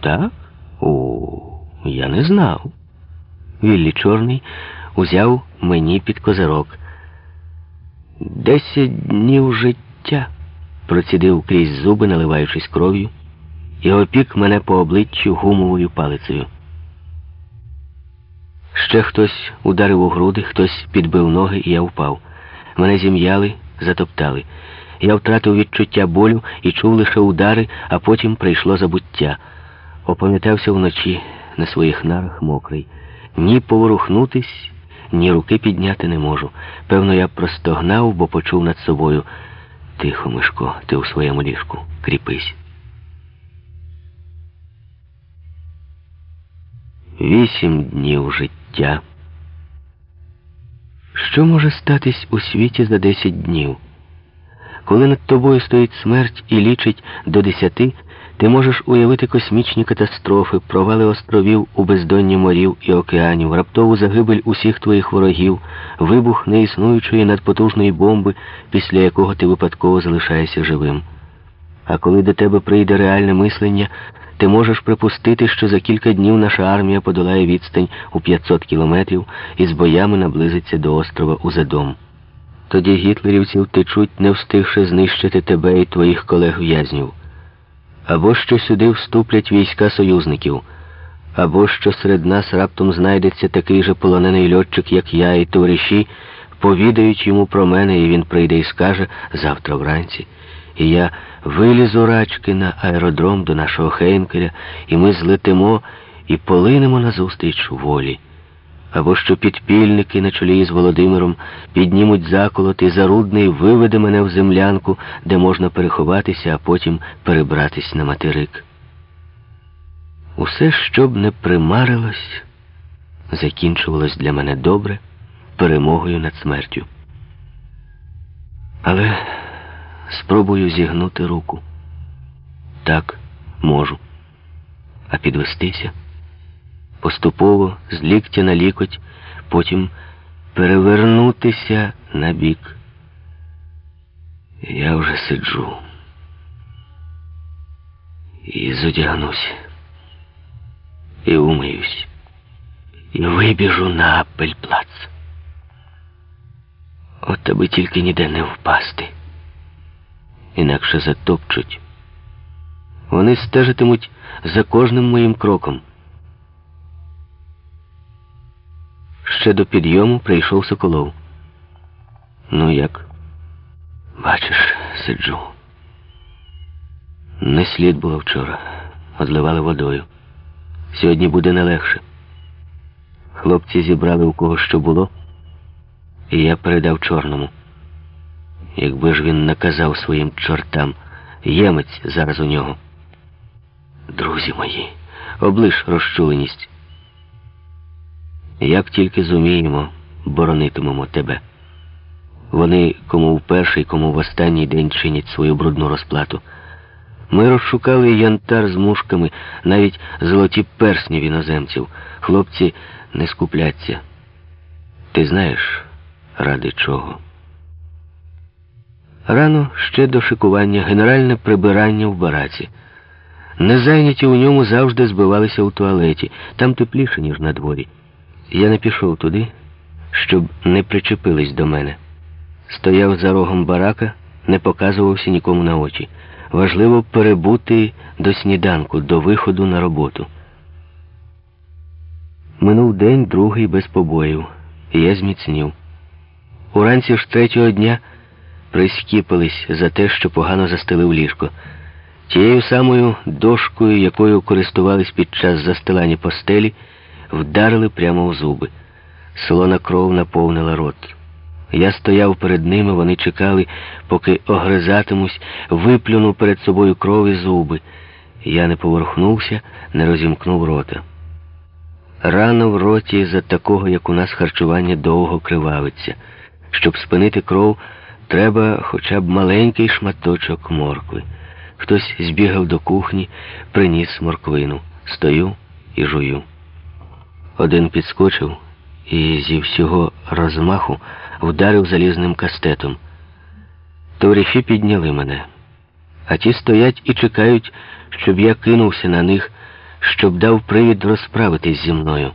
Так? О, я не знав. Віллі Чорний узяв мені під козирок. Десять днів життя, процідив крізь зуби, наливаючись кров'ю, і опік мене по обличчю гумовою палицею. Ще хтось ударив у груди, хтось підбив ноги, і я впав. Мене зім'яли, затоптали. Я втратив відчуття болю і чув лише удари, а потім прийшло забуття. Опам'ятався вночі на своїх нарах мокрий. Ні поворухнутись, ні руки підняти не можу. Певно, я простогнав, бо почув над собою. Тихо, Мишко, ти у своєму ліжку. Кріпись. Вісім днів життя. Що може статись у світі за десять днів? Коли над тобою стоїть смерть і лічить до десяти, ти можеш уявити космічні катастрофи, провали островів у бездонні морів і океанів, раптову загибель усіх твоїх ворогів, вибух неіснуючої надпотужної бомби, після якого ти випадково залишаєшся живим. А коли до тебе прийде реальне мислення, ти можеш припустити, що за кілька днів наша армія подолає відстань у 500 кілометрів і з боями наблизиться до острова Узедом. Тоді гітлерівці втечуть, не встигши знищити тебе і твоїх колег-в'язнів. Або що сюди вступлять війська союзників, або що серед нас раптом знайдеться такий же полонений льотчик, як я, і товариші, повідають йому про мене, і він прийде і скаже завтра вранці. І я вилізу рачки на аеродром до нашого Хейнкеля, і ми злетимо і полинемо назустріч волі або що підпільники на чолі з Володимиром піднімуть заколот і зарудний виведе мене в землянку, де можна переховатися, а потім перебратись на материк. Усе, що б не примарилось, закінчувалось для мене добре перемогою над смертю. Але спробую зігнути руку. Так, можу. А підвестися поступово з ліктя на лікоть, потім перевернутися на бік. Я вже сиджу і зодягнусь, і умиюсь, і вибіжу на апельплац. От аби тільки ніде не впасти, інакше затопчуть. Вони стежитимуть за кожним моїм кроком. Ще до підйому прийшов Соколов. Ну як? Бачиш, сиджу. Не слід було вчора. Одливали водою. Сьогодні буде не легше. Хлопці зібрали у кого що було, і я передав чорному. Якби ж він наказав своїм чортам, ємець зараз у нього. Друзі мої, облиш розчуленість. Як тільки зуміємо, боронитимемо тебе. Вони кому в перший, кому в останній день чинять свою брудну розплату. Ми розшукали янтар з мушками, навіть золоті персні іноземців. Хлопці не скупляться. Ти знаєш, ради чого? Рано ще до шикування генеральне прибирання в бараці. Незайняті у ньому завжди збивалися у туалеті. Там тепліше, ніж на дворі. Я не пішов туди, щоб не причепились до мене. Стояв за рогом барака, не показувався нікому на очі. Важливо перебути до сніданку, до виходу на роботу. Минув день, другий без побоїв, і я зміцнів. Уранці ж третього дня прискіпились за те, що погано застелив ліжко. Тією самою дошкою, якою користувались під час застилання постелі вдарили прямо в зуби. Солона кров наповнила рот. Я стояв перед ними, вони чекали, поки огризатимусь, виплюнув перед собою кров і зуби. Я не поверхнувся, не розімкнув рота. Рана в роті за такого, як у нас харчування, довго кривавиться. Щоб спинити кров, треба хоча б маленький шматочок моркви. Хтось збігав до кухні, приніс морквину. Стою і жую. Один підскочив і зі всього розмаху вдарив залізним кастетом. Товариші підняли мене, а ті стоять і чекають, щоб я кинувся на них, щоб дав привід розправитись зі мною.